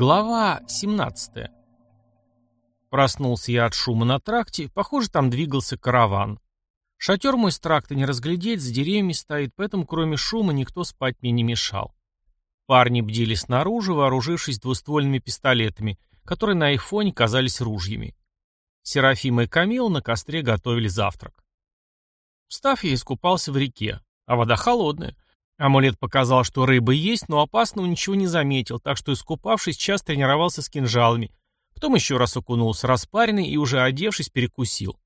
Глава 17. Проснулся я от шума на тракте, похоже, там двигался караван. Шатер мой с тракта не разглядеть, за деревьями стоит, поэтому кроме шума никто спать мне не мешал. Парни бдили снаружи, вооружившись двуствольными пистолетами, которые на их фоне казались ружьями. Серафима и Камил на костре готовили завтрак. Встав, я искупался в реке, а вода холодная — Амулет показал, что рыба есть, но опасного ничего не заметил, так что, искупавшись, час тренировался с кинжалами. Потом еще раз окунулся распаренный и, уже одевшись, перекусил.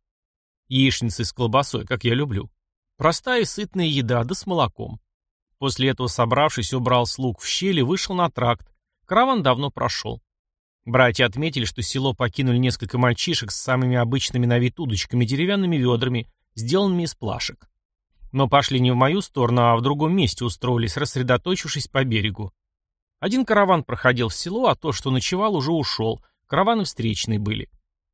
Яичницы с колбасой, как я люблю. Простая и сытная еда, да с молоком. После этого, собравшись, убрал слуг в щели, вышел на тракт. Караван давно прошел. Братья отметили, что село покинули несколько мальчишек с самыми обычными на вид удочками, деревянными ведрами, сделанными из плашек но пошли не в мою сторону, а в другом месте устроились, рассредоточившись по берегу. Один караван проходил в село, а то, что ночевал, уже ушел. Караваны встречные были.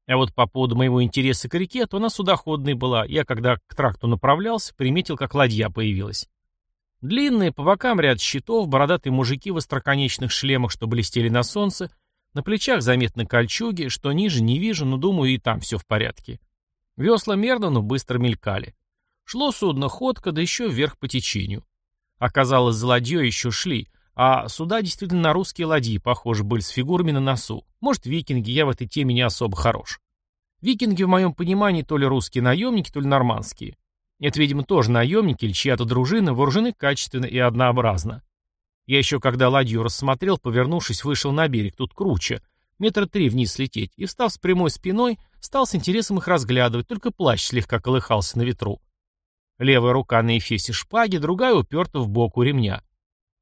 А вот по поводу моего интереса к реке, то она судоходной была. Я, когда к тракту направлялся, приметил, как ладья появилась. Длинные, по бокам ряд щитов, бородатые мужики в остроконечных шлемах, что блестели на солнце, на плечах заметны кольчуги, что ниже не вижу, но думаю, и там все в порядке. Весла мерно, но быстро мелькали. Шло судно ходко, да еще вверх по течению. Оказалось, за еще шли, а суда действительно на русские ладьи, похоже, были с фигурами на носу. Может, викинги, я в этой теме не особо хорош. Викинги, в моем понимании, то ли русские наемники, то ли нормандские. Это, видимо, тоже наемники или чья-то дружина, вооружены качественно и однообразно. Я еще, когда ладью рассмотрел, повернувшись, вышел на берег, тут круче, метра три вниз лететь, и, встав с прямой спиной, стал с интересом их разглядывать, только плащ слегка колыхался на ветру. Левая рука на эфесе шпаги, другая уперта в бок у ремня.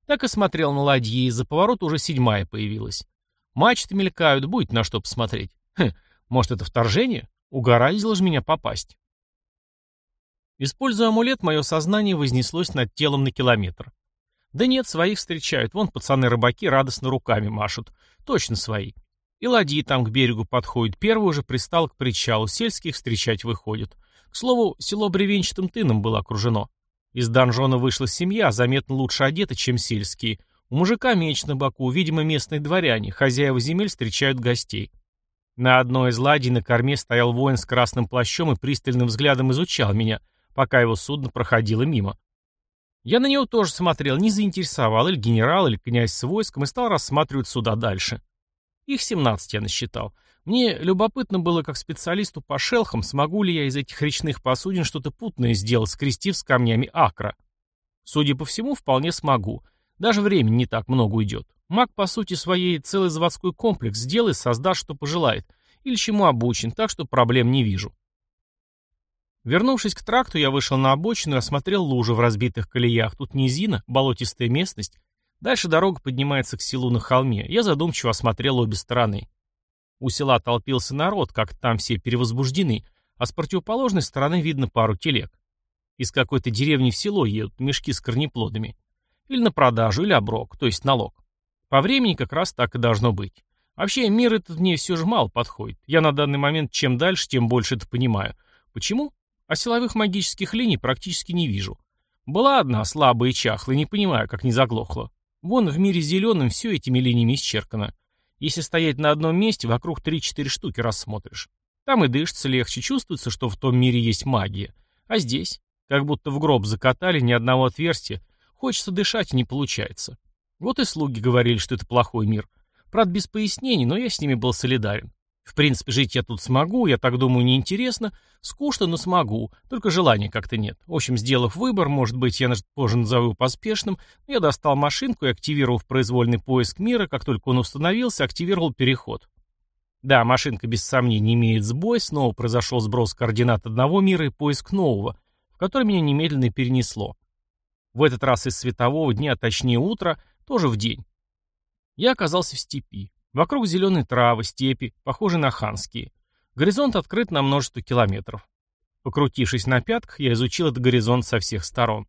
Так и смотрел на ладьи, из-за поворота уже седьмая появилась. Мачты мелькают, будет на что посмотреть. Хм, может, это вторжение? Угораздило же меня попасть. Используя амулет, мое сознание вознеслось над телом на километр. Да нет, своих встречают. Вон пацаны-рыбаки радостно руками машут. Точно свои. И ладьи там к берегу подходят. Первый уже пристал к причалу. Сельских встречать выходят. Слову, село бревенчатым тыном было окружено. Из донжона вышла семья, заметно лучше одета, чем сельские. У мужика меч на боку, видимо, местные дворяне, хозяева земель встречают гостей. На одной из ладей на корме стоял воин с красным плащом и пристальным взглядом изучал меня, пока его судно проходило мимо. Я на него тоже смотрел, не заинтересовал или генерал, или князь с войском и стал рассматривать суда дальше. Их 17 я насчитал. Мне любопытно было, как специалисту по шелхам, смогу ли я из этих речных посудин что-то путное сделать, скрестив с камнями акра. Судя по всему, вполне смогу. Даже времени не так много уйдет. Маг, по сути своей, целый заводской комплекс сделай, создаст, что пожелает. Или чему обучен, так что проблем не вижу. Вернувшись к тракту, я вышел на обочину и осмотрел лужи в разбитых колеях. Тут низина, болотистая местность. Дальше дорога поднимается к селу на холме. Я задумчиво осмотрел обе стороны. У села толпился народ, как там все перевозбуждены, а с противоположной стороны видно пару телег. Из какой-то деревни в село едут мешки с корнеплодами. Или на продажу, или оброк, то есть налог. По времени как раз так и должно быть. Вообще, мир этот мне все же мало подходит. Я на данный момент чем дальше, тем больше это понимаю. Почему? А силовых магических линий практически не вижу. Была одна, слабая и чахлая, не понимаю, как не заглохла. Вон в мире зеленым все этими линиями исчеркано. Если стоять на одном месте, вокруг 3-4 штуки рассмотришь. Там и дышится легче, чувствуется, что в том мире есть магия. А здесь, как будто в гроб закатали ни одного отверстия, хочется дышать не получается. Вот и слуги говорили, что это плохой мир. Правда, без пояснений, но я с ними был солидарен. В принципе, жить я тут смогу, я так думаю, неинтересно. Скучно, но смогу. Только желания как-то нет. В общем, сделав выбор, может быть, я позже назову поспешным, я достал машинку и, активировав произвольный поиск мира, как только он установился, активировал переход. Да, машинка без сомнений имеет сбой, снова произошел сброс координат одного мира и поиск нового, в который меня немедленно перенесло. В этот раз из светового дня, точнее утра, тоже в день. Я оказался в степи. Вокруг зеленые травы, степи, похожие на ханские. Горизонт открыт на множество километров. Покрутившись на пятках, я изучил этот горизонт со всех сторон.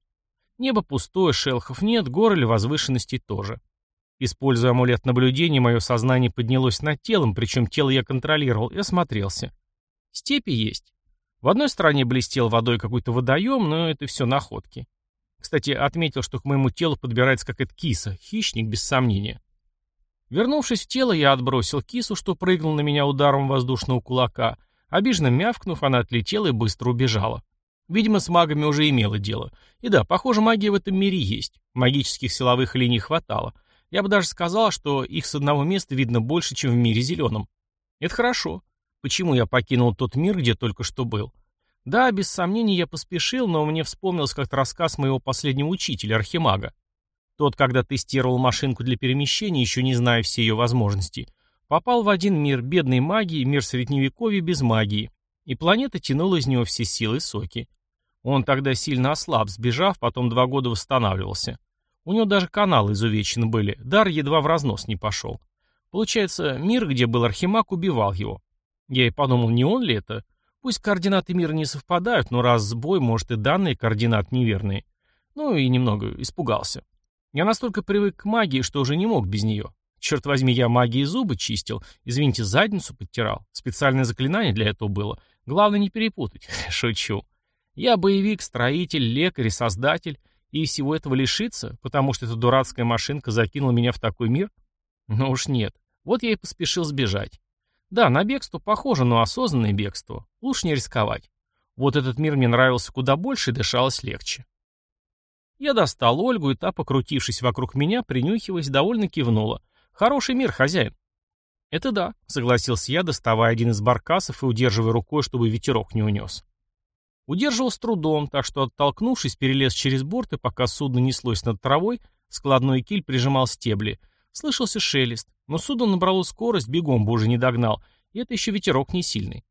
Небо пустое, шелхов нет, гор или возвышенностей тоже. Используя амулет наблюдения, мое сознание поднялось над телом, причем тело я контролировал и осмотрелся. Степи есть. В одной стороне блестел водой какой-то водоем, но это все находки. Кстати, отметил, что к моему телу подбирается какая-то киса, хищник без сомнения. Вернувшись в тело, я отбросил кису, что прыгнул на меня ударом воздушного кулака. Обиженно мявкнув, она отлетела и быстро убежала. Видимо, с магами уже имело дело. И да, похоже, магия в этом мире есть. Магических силовых линий хватало. Я бы даже сказал, что их с одного места видно больше, чем в мире зеленом. Это хорошо. Почему я покинул тот мир, где только что был? Да, без сомнений я поспешил, но мне вспомнился как-то рассказ моего последнего учителя, архимага. Тот, когда тестировал машинку для перемещения, еще не зная все ее возможности, попал в один мир бедной магии, мир средневековья без магии, и планета тянула из него все силы и соки. Он тогда сильно ослаб, сбежав, потом два года восстанавливался. У него даже каналы изувечены были, дар едва в разнос не пошел. Получается, мир, где был Архимаг, убивал его. Я и подумал, не он ли это? Пусть координаты мира не совпадают, но раз сбой, может и данные координат неверные. Ну и немного испугался. Я настолько привык к магии, что уже не мог без нее. Черт возьми, я магией зубы чистил, извините, задницу подтирал. Специальное заклинание для этого было. Главное не перепутать. Шучу. Я боевик, строитель, лекарь и создатель. И всего этого лишиться, потому что эта дурацкая машинка закинула меня в такой мир? Ну уж нет. Вот я и поспешил сбежать. Да, на бегство похоже, но осознанное бегство. Лучше не рисковать. Вот этот мир мне нравился куда больше и дышалось легче. Я достал Ольгу, и та, покрутившись вокруг меня, принюхиваясь, довольно кивнула. «Хороший мир, хозяин». «Это да», — согласился я, доставая один из баркасов и удерживая рукой, чтобы ветерок не унес. Удерживал с трудом, так что, оттолкнувшись, перелез через борт, и пока судно неслось над травой, складной киль прижимал стебли. Слышался шелест, но судно набрало скорость, бегом бы уже не догнал, и это еще ветерок не сильный.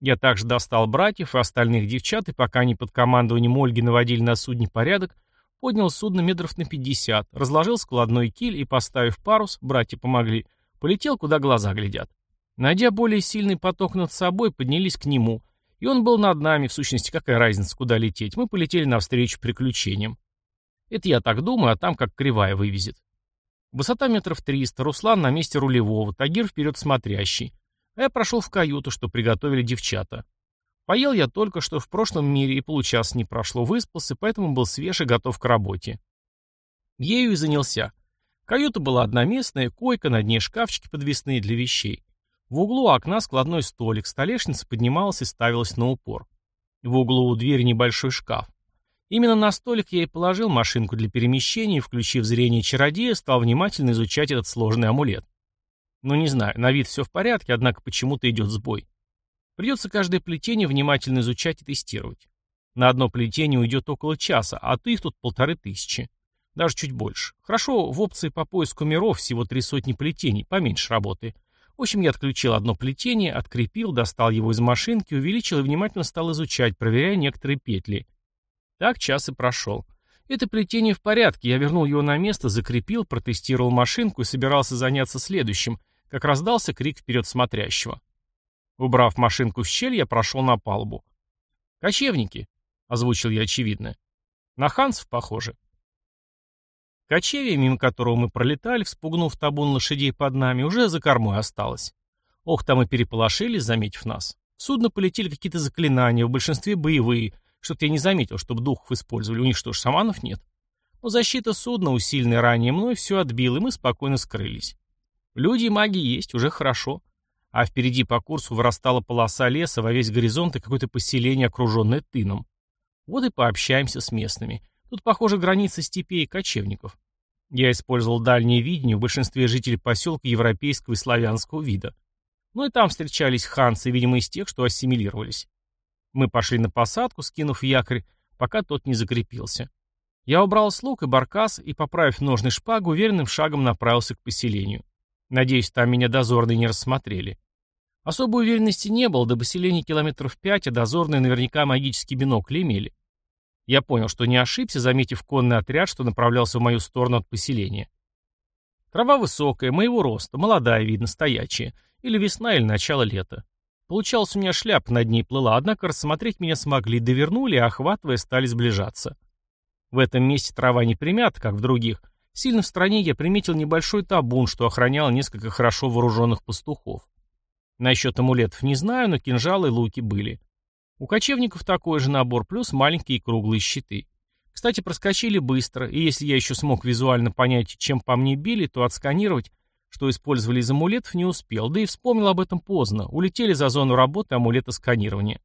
Я также достал братьев и остальных девчат, и пока они под командованием Ольги наводили на судне порядок, поднял судно метров на пятьдесят, разложил складной киль и, поставив парус, братья помогли, полетел, куда глаза глядят. Найдя более сильный поток над собой, поднялись к нему, и он был над нами, в сущности, какая разница, куда лететь, мы полетели навстречу приключениям. Это я так думаю, а там как кривая вывезет. Высота метров триста, Руслан на месте рулевого, Тагир вперед смотрящий. А я прошел в каюту, что приготовили девчата. Поел я только что в прошлом мире и получаса не прошло, выспался, поэтому был свеж и готов к работе. Ею и занялся. Каюта была одноместная, койка, на дне шкафчики подвесные для вещей. В углу окна складной столик, столешница поднималась и ставилась на упор. В углу у двери небольшой шкаф. Именно на столик я и положил машинку для перемещения включив зрение чародея, стал внимательно изучать этот сложный амулет. Ну не знаю, на вид все в порядке, однако почему-то идет сбой. Придется каждое плетение внимательно изучать и тестировать. На одно плетение уйдет около часа, а ты их тут полторы тысячи. Даже чуть больше. Хорошо, в опции по поиску миров всего три сотни плетений, поменьше работы. В общем, я отключил одно плетение, открепил, достал его из машинки, увеличил и внимательно стал изучать, проверяя некоторые петли. Так час и прошел. Это плетение в порядке, я вернул его на место, закрепил, протестировал машинку и собирался заняться следующим, как раздался крик вперед смотрящего. Убрав машинку в щель, я прошел на палубу. «Кочевники», — озвучил я очевидно. «На ханцев похоже». Кочевье, мимо которого мы пролетали, вспугнув табун лошадей под нами, уже за кормой осталось. Ох, там и переполошились, заметив нас. В судно полетели какие-то заклинания, в большинстве боевые. Что-то я не заметил, чтобы духов использовали. У них что ж, шаманов нет? Но защита судна, усиленная ранее мной, все отбила, и мы спокойно скрылись. Люди и маги есть, уже хорошо а впереди по курсу вырастала полоса леса во весь горизонт и какое-то поселение, окруженное тыном. Вот и пообщаемся с местными. Тут, похоже, граница степей и кочевников. Я использовал дальнее видение в большинстве жителей поселка европейского и славянского вида. Ну и там встречались ханцы, видимо, из тех, что ассимилировались. Мы пошли на посадку, скинув якорь, пока тот не закрепился. Я убрал слуг и баркас и, поправив ножный шпагу, уверенным шагом направился к поселению. Надеюсь, там меня дозорные не рассмотрели. Особой уверенности не было, до поселения километров пять, а дозорные наверняка магический бинокль имели. Я понял, что не ошибся, заметив конный отряд, что направлялся в мою сторону от поселения. Трава высокая, моего роста, молодая, видно, стоячая. Или весна, или начало лета. Получалось, у меня шляпа над ней плыла, однако рассмотреть меня смогли, довернули, а охватывая, стали сближаться. В этом месте трава не примята, как в других. Сильно в стране я приметил небольшой табун, что охранял несколько хорошо вооруженных пастухов. Насчет амулетов не знаю, но кинжалы и луки были. У кочевников такой же набор, плюс маленькие круглые щиты. Кстати, проскочили быстро, и если я еще смог визуально понять, чем по мне били, то отсканировать, Что использовали из амулетов, не успел, да и вспомнил об этом поздно. Улетели за зону работы амулета сканирования.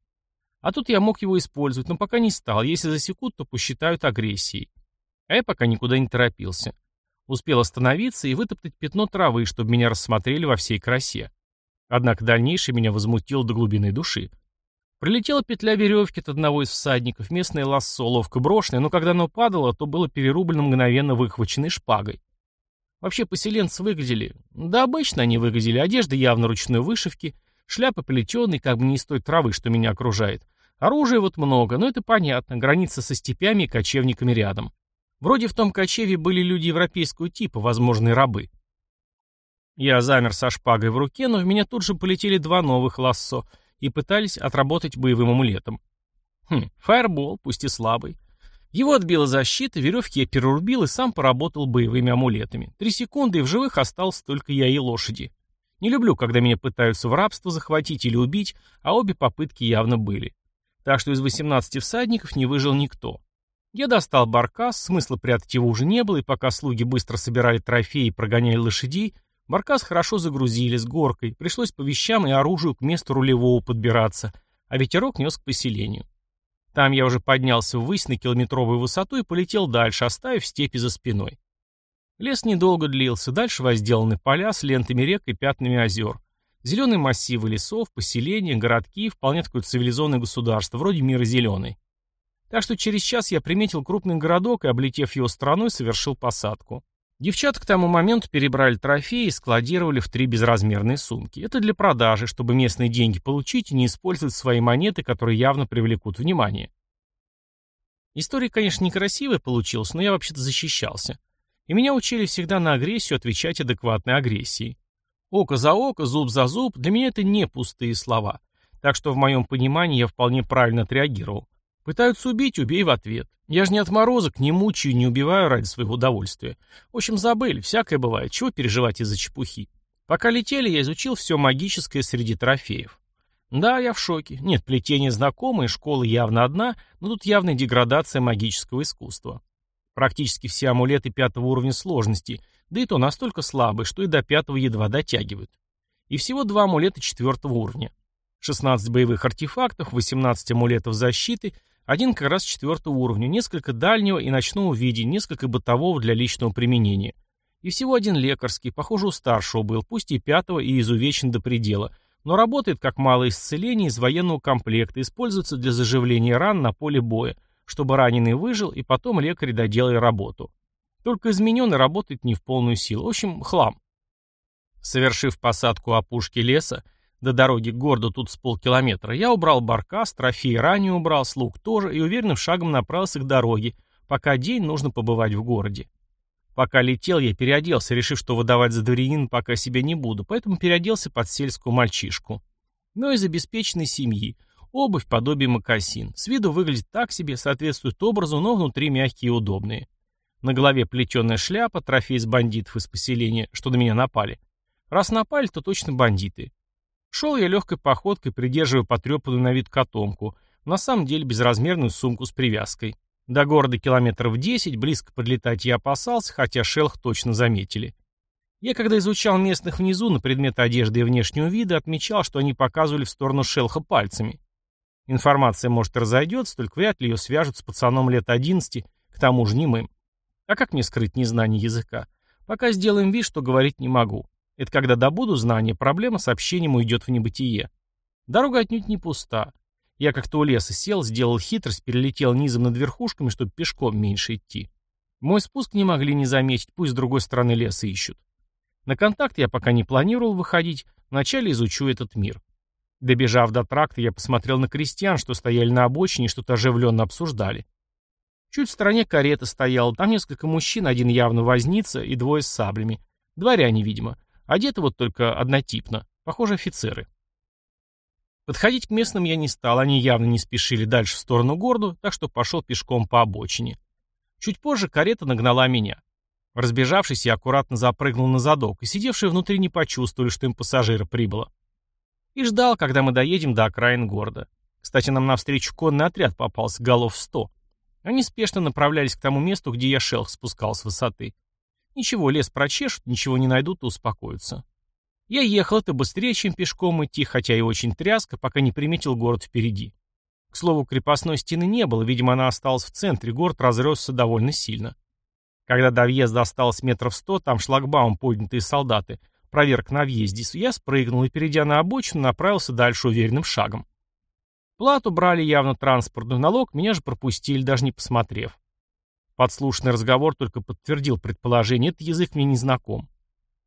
А тут я мог его использовать, но пока не стал. Если засекут, то посчитают агрессией. А я пока никуда не торопился. Успел остановиться и вытоптать пятно травы, чтобы меня рассмотрели во всей красе. Однако дальнейшее меня возмутило до глубины души. Прилетела петля веревки от одного из всадников, местное лассо, ловко брошенное, но когда оно падало, то было перерублено мгновенно выхваченной шпагой. Вообще поселенцы выглядели... Да обычно они выглядели. Одежда явно ручной вышивки, шляпа плетеной, как бы не из той травы, что меня окружает. Оружия вот много, но это понятно, граница со степями и кочевниками рядом. Вроде в том кочеве были люди европейского типа, возможные рабы. Я замер со шпагой в руке, но в меня тут же полетели два новых лассо и пытались отработать боевым амулетом. Хм, фаербол, пусть и слабый. Его отбила защита, веревки я перерубил и сам поработал боевыми амулетами. Три секунды, и в живых остался только я и лошади. Не люблю, когда меня пытаются в рабство захватить или убить, а обе попытки явно были. Так что из 18 всадников не выжил никто. Я достал баркас, смысла прятать его уже не было, и пока слуги быстро собирали трофеи и прогоняли лошадей, баркас хорошо загрузили с горкой, пришлось по вещам и оружию к месту рулевого подбираться, а ветерок нес к поселению. Там я уже поднялся ввысь на километровую высоту и полетел дальше, оставив степи за спиной. Лес недолго длился, дальше возделаны поля с лентами рек и пятнами озер. Зеленые массивы лесов, поселения, городки, вполне такое цивилизованное государство, вроде мира зеленый. Так что через час я приметил крупный городок и, облетев его стороной, совершил посадку. Девчата к тому моменту перебрали трофеи и складировали в три безразмерные сумки. Это для продажи, чтобы местные деньги получить и не использовать свои монеты, которые явно привлекут внимание. История, конечно, некрасивая получилась, но я вообще-то защищался. И меня учили всегда на агрессию отвечать адекватной агрессией. Око за око, зуб за зуб, для меня это не пустые слова. Так что в моем понимании я вполне правильно отреагировал. Пытаются убить, убей в ответ. Я же не отморозок, не мучаю, не убиваю ради своего удовольствия. В общем, забыли, всякое бывает, чего переживать из-за чепухи. Пока летели, я изучил все магическое среди трофеев. Да, я в шоке. Нет, плетение знакомое, школа явно одна, но тут явная деградация магического искусства. Практически все амулеты пятого уровня сложности, да и то настолько слабые, что и до пятого едва дотягивают. И всего два амулета четвертого уровня. 16 боевых артефактов, 18 амулетов защиты один как раз четвертого уровня, несколько дальнего и ночного видения, несколько бытового для личного применения. И всего один лекарский, похоже, у старшего был, пусть и пятого, и изувечен до предела, но работает как малое исцеление из военного комплекта, используется для заживления ран на поле боя, чтобы раненый выжил, и потом лекарь доделали работу. Только измененный работает не в полную силу. В общем, хлам. Совершив посадку опушки леса, до дороги к городу тут с полкилометра. Я убрал баркас, трофеи ранее убрал, слуг тоже, и уверенным шагом направился к дороге, пока день нужно побывать в городе. Пока летел, я переоделся, решив, что выдавать за дворянина пока себя не буду, поэтому переоделся под сельскую мальчишку. Но из обеспеченной семьи. Обувь подобие мокасин. С виду выглядит так себе, соответствует образу, но внутри мягкие и удобные. На голове плетеная шляпа, трофей из бандитов из поселения, что на меня напали. Раз напали, то точно бандиты. Шел я легкой походкой, придерживая потрепанную на вид котомку, на самом деле безразмерную сумку с привязкой. До города километров 10, близко подлетать я опасался, хотя шелх точно заметили. Я, когда изучал местных внизу на предмет одежды и внешнего вида, отмечал, что они показывали в сторону шелха пальцами. Информация, может, разойдется, только вряд ли ее свяжут с пацаном лет 11, к тому же немым. А как мне скрыть незнание языка? Пока сделаем вид, что говорить не могу. Это когда добуду знания, проблема с общением уйдет в небытие. Дорога отнюдь не пуста. Я как-то у леса сел, сделал хитрость, перелетел низом над верхушками, чтобы пешком меньше идти. Мой спуск не могли не заметить, пусть с другой стороны леса ищут. На контакт я пока не планировал выходить, вначале изучу этот мир. Добежав до тракта, я посмотрел на крестьян, что стояли на обочине и что-то оживленно обсуждали. Чуть в стороне карета стояла, там несколько мужчин, один явно возница и двое с саблями. Дворяне, видимо. Одеты вот только однотипно. Похоже, офицеры. Подходить к местным я не стал, они явно не спешили дальше в сторону города, так что пошел пешком по обочине. Чуть позже карета нагнала меня. Разбежавшись, я аккуратно запрыгнул на задок, и сидевшие внутри не почувствовали, что им пассажира прибыло. И ждал, когда мы доедем до окраин города. Кстати, нам навстречу конный отряд попался, голов сто. Они спешно направлялись к тому месту, где я шелх спускал с высоты. Ничего, лес прочешут, ничего не найдут и успокоятся. Я ехал это быстрее, чем пешком идти, хотя и очень тряска, пока не приметил город впереди. К слову, крепостной стены не было, видимо, она осталась в центре, город разросся довольно сильно. Когда до въезда осталось метров сто, там шлагбаум, поднятые солдаты, проверка на въезде, я спрыгнул и, перейдя на обочину, направился дальше уверенным шагом. Плату брали явно транспортный налог, меня же пропустили, даже не посмотрев. Подслушанный разговор только подтвердил предположение, этот язык мне не знаком.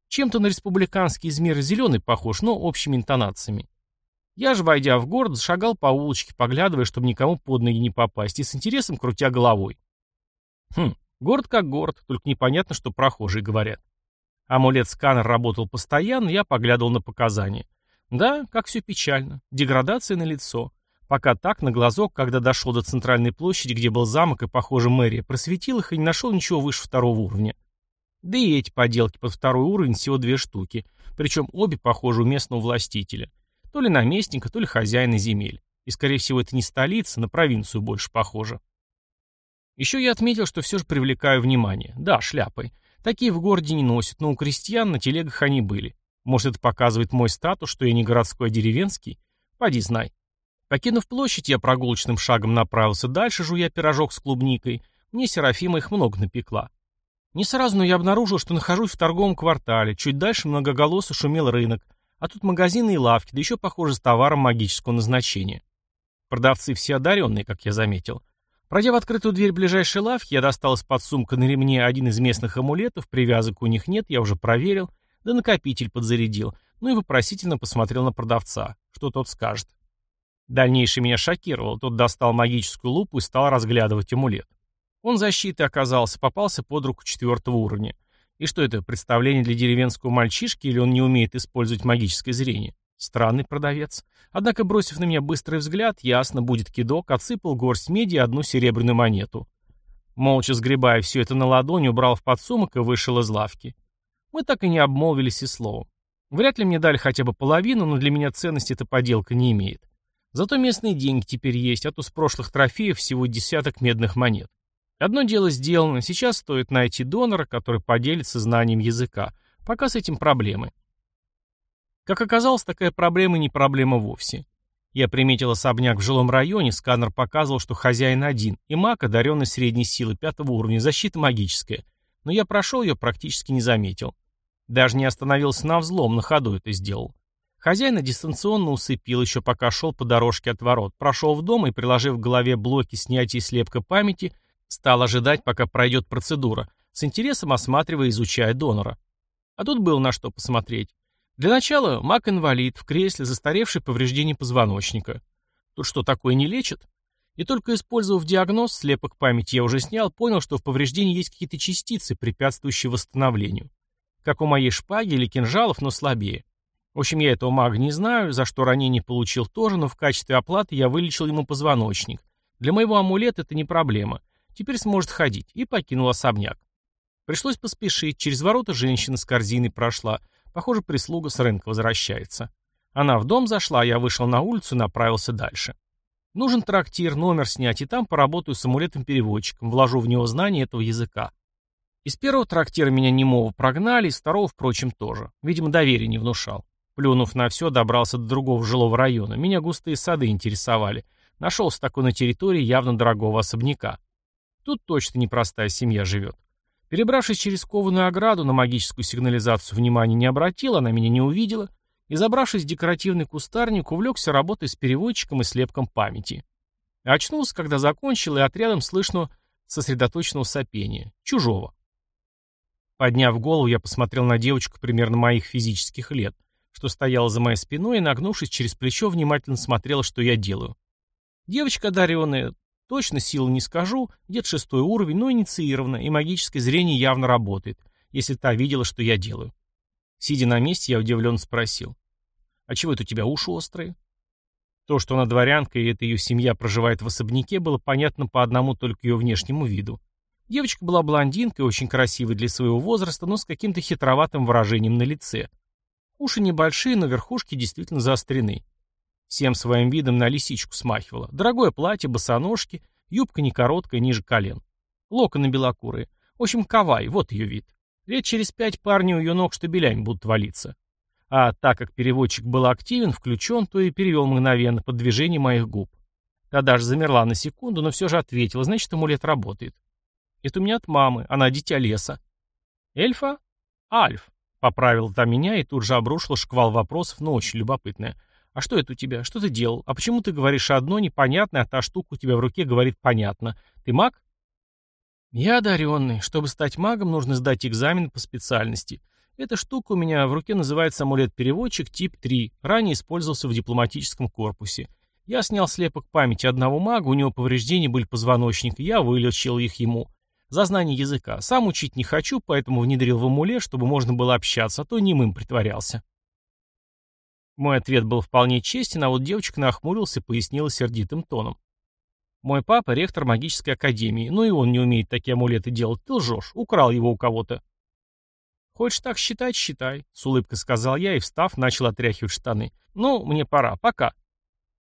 Чем-то на республиканский измер зеленый похож, но общими интонациями. Я же, войдя в город, зашагал по улочке, поглядывая, чтобы никому под ноги не попасть, и с интересом крутя головой. Хм, город как город, только непонятно, что прохожие говорят. Амулет-сканер работал постоянно, я поглядывал на показания. Да, как все печально. Деградация на лицо. Пока так, на глазок, когда дошел до центральной площади, где был замок и, похоже, мэрия, просветил их и не нашел ничего выше второго уровня. Да и эти поделки под второй уровень всего две штуки, причем обе похожи у местного властителя. То ли наместника, то ли хозяина земель. И, скорее всего, это не столица, на провинцию больше похоже. Еще я отметил, что все же привлекаю внимание. Да, шляпой. Такие в городе не носят, но у крестьян на телегах они были. Может, это показывает мой статус, что я не городской, а деревенский? Поди знай. Покинув площадь, я прогулочным шагом направился дальше, жуя пирожок с клубникой. Мне Серафима их много напекла. Не сразу, но я обнаружил, что нахожусь в торговом квартале. Чуть дальше многоголосо шумел рынок, а тут магазины и лавки, да еще, похоже, с товаром магического назначения. Продавцы все одаренные, как я заметил. Пройдя в открытую дверь ближайшей лавки, я достал из-под сумка на ремне один из местных амулетов, привязок у них нет, я уже проверил, да накопитель подзарядил, ну и вопросительно посмотрел на продавца, что тот скажет. Дальнейшее меня шокировало, тот достал магическую лупу и стал разглядывать амулет. Он защитой оказался, попался под руку четвертого уровня. И что это, представление для деревенского мальчишки, или он не умеет использовать магическое зрение? Странный продавец. Однако, бросив на меня быстрый взгляд, ясно, будет кидок, отсыпал горсть меди и одну серебряную монету. Молча сгребая все это на ладони, убрал в подсумок и вышел из лавки. Мы так и не обмолвились и словом. Вряд ли мне дали хотя бы половину, но для меня ценности эта поделка не имеет. Зато местные деньги теперь есть, а то с прошлых трофеев всего десяток медных монет. Одно дело сделано, сейчас стоит найти донора, который поделится знанием языка. Пока с этим проблемы. Как оказалось, такая проблема не проблема вовсе. Я приметил особняк в жилом районе, сканер показывал, что хозяин один, и маг, одаренный средней силы пятого уровня, защита магическая. Но я прошел ее, практически не заметил. Даже не остановился на взлом, на ходу это сделал. Хозяина дистанционно усыпил, еще пока шел по дорожке от ворот, прошел в дом и, приложив к голове блоки снятия слепка памяти, Стал ожидать, пока пройдет процедура, с интересом осматривая и изучая донора. А тут было на что посмотреть. Для начала маг-инвалид в кресле, застаревший повреждение позвоночника. Тут что, такое не лечат? И только использовав диагноз, слепок памяти я уже снял, понял, что в повреждении есть какие-то частицы, препятствующие восстановлению. Как у моей шпаги или кинжалов, но слабее. В общем, я этого мага не знаю, за что ранение получил тоже, но в качестве оплаты я вылечил ему позвоночник. Для моего амулета это не проблема. Теперь сможет ходить. И покинул особняк. Пришлось поспешить. Через ворота женщина с корзиной прошла. Похоже, прислуга с рынка возвращается. Она в дом зашла, я вышел на улицу и направился дальше. Нужен трактир, номер снять, и там поработаю с амулетом-переводчиком, вложу в него знание этого языка. Из первого трактира меня немого прогнали, из второго, впрочем, тоже. Видимо, доверия не внушал. Плюнув на все, добрался до другого жилого района. Меня густые сады интересовали. Нашелся такой на территории явно дорогого особняка. Тут точно непростая семья живет. Перебравшись через кованую ограду, на магическую сигнализацию внимания не обратил, она меня не увидела, и, забравшись в декоративный кустарник, увлекся работой с переводчиком и слепком памяти. Очнулся, когда закончил, и отрядом слышно сосредоточенного сопения. Чужого. Подняв голову, я посмотрел на девочку примерно моих физических лет, что стояла за моей спиной и, нагнувшись через плечо, внимательно смотрела, что я делаю. Девочка одаренная, Точно силы не скажу, где-то шестой уровень, но инициировано, и магическое зрение явно работает, если та видела, что я делаю. Сидя на месте, я удивленно спросил. «А чего это у тебя уши острые?» То, что она дворянка и эта ее семья проживает в особняке, было понятно по одному только ее внешнему виду. Девочка была блондинкой, очень красивой для своего возраста, но с каким-то хитроватым выражением на лице. Уши небольшие, но верхушки действительно заострены. Всем своим видом на лисичку смахивала. Дорогое платье, босоножки, юбка не короткая, ниже колен. Локоны белокурые. В общем, кавай, вот ее вид. Лет через пять парни у ее ног штабелями будут валиться. А так как переводчик был активен, включен, то и перевел мгновенно под движение моих губ. Та даже замерла на секунду, но все же ответила, значит, амулет работает. Это у меня от мамы, она дитя леса. Эльфа? Альф. Поправил та меня и тут же обрушила шквал вопросов, но очень любопытная. А что это у тебя? Что ты делал? А почему ты говоришь одно непонятное, а та штука у тебя в руке говорит понятно? Ты маг? Я одаренный. Чтобы стать магом, нужно сдать экзамен по специальности. Эта штука у меня в руке называется амулет-переводчик тип 3, ранее использовался в дипломатическом корпусе. Я снял слепок памяти одного мага, у него повреждения были позвоночника, я вылечил их ему. За знание языка. Сам учить не хочу, поэтому внедрил в амулет, чтобы можно было общаться, а то немым притворялся. Мой ответ был вполне честен, а вот девочка нахмурился и пояснила сердитым тоном. Мой папа — ректор магической академии, но и он не умеет такие амулеты делать. Ты лжешь, украл его у кого-то. «Хочешь так считать, считай», — с улыбкой сказал я и, встав, начал отряхивать штаны. «Ну, мне пора, пока».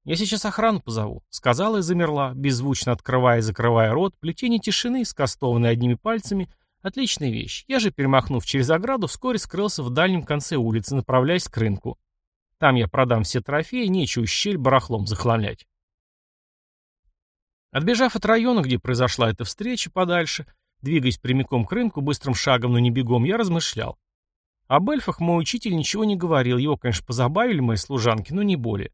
«Я сейчас охрану позову», — сказала и замерла, беззвучно открывая и закрывая рот, плетение тишины, скастованное одними пальцами. Отличная вещь. Я же, перемахнув через ограду, вскоре скрылся в дальнем конце улицы, направляясь к рынку. Там я продам все трофеи, нечего щель барахлом захламлять. Отбежав от района, где произошла эта встреча, подальше, двигаясь прямиком к рынку, быстрым шагом, но не бегом, я размышлял. Об эльфах мой учитель ничего не говорил, его, конечно, позабавили мои служанки, но не более.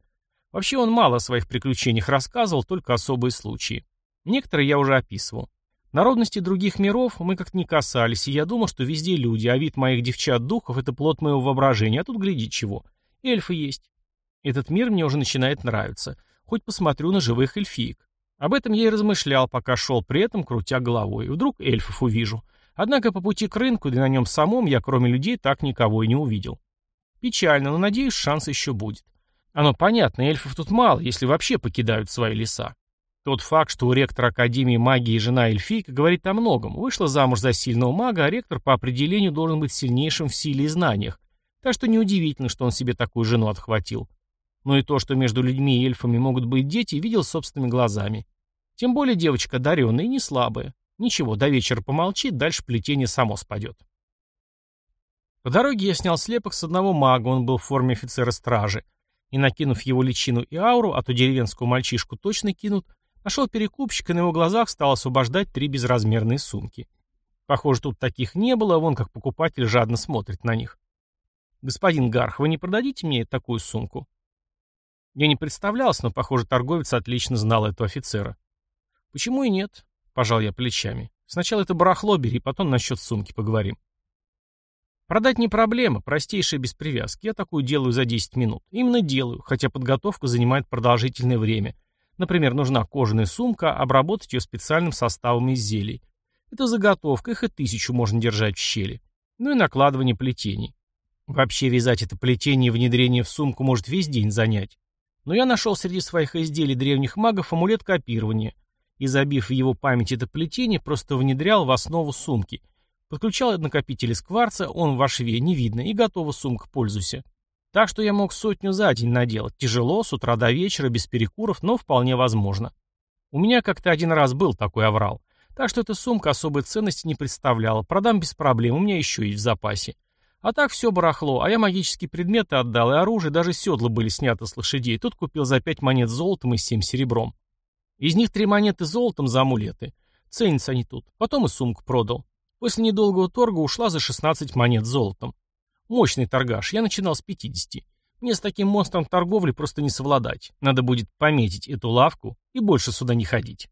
Вообще он мало о своих приключениях рассказывал, только особые случаи. Некоторые я уже описывал. Народности других миров мы как-то не касались, и я думал, что везде люди, а вид моих девчат-духов — это плод моего воображения, а тут гляди чего. Эльфы есть. Этот мир мне уже начинает нравиться. Хоть посмотрю на живых эльфиек. Об этом я и размышлял, пока шел при этом, крутя головой. Вдруг эльфов увижу. Однако по пути к рынку, да на нем самом, я кроме людей так никого и не увидел. Печально, но надеюсь, шанс еще будет. Оно понятно, эльфов тут мало, если вообще покидают свои леса. Тот факт, что у ректора Академии магии жена эльфийка, говорит о многом. Вышла замуж за сильного мага, а ректор по определению должен быть сильнейшим в силе и знаниях. Так что неудивительно, что он себе такую жену отхватил. Но и то, что между людьми и эльфами могут быть дети, видел собственными глазами. Тем более девочка одаренная и не слабая. Ничего, до вечера помолчит, дальше плетение само спадет. По дороге я снял слепок с одного мага, он был в форме офицера стражи и, накинув его личину и ауру, а то деревенскую мальчишку точно кинут, нашел перекупщик и на его глазах стал освобождать три безразмерные сумки. Похоже, тут таких не было, вон как покупатель жадно смотрит на них. «Господин Гарх, вы не продадите мне такую сумку?» Я не представлялся, но, похоже, торговец отлично знал этого офицера. «Почему и нет?» — пожал я плечами. «Сначала это барахло бери, потом насчет сумки поговорим». Продать не проблема, простейшая без привязки. Я такую делаю за 10 минут. Именно делаю, хотя подготовка занимает продолжительное время. Например, нужна кожаная сумка, обработать ее специальным составом из зелий. Это заготовка, их и тысячу можно держать в щели. Ну и накладывание плетений. Вообще вязать это плетение и внедрение в сумку может весь день занять. Но я нашел среди своих изделий древних магов амулет копирования. И забив в его память это плетение, просто внедрял в основу сумки – Подключал накопитель из кварца, он в шве не видно, и готова сумка, пользуйся. Так что я мог сотню за день наделать. Тяжело, с утра до вечера, без перекуров, но вполне возможно. У меня как-то один раз был такой аврал. Так что эта сумка особой ценности не представляла. Продам без проблем, у меня еще есть в запасе. А так все барахло, а я магические предметы отдал, и оружие, даже седла были сняты с лошадей. Тут купил за пять монет золотом и семь серебром. Из них три монеты золотом за амулеты. Ценятся они тут. Потом и сумку продал. После недолгого торга ушла за 16 монет золотом. Мощный торгаш, я начинал с 50. Мне с таким монстром торговли просто не совладать. Надо будет пометить эту лавку и больше сюда не ходить.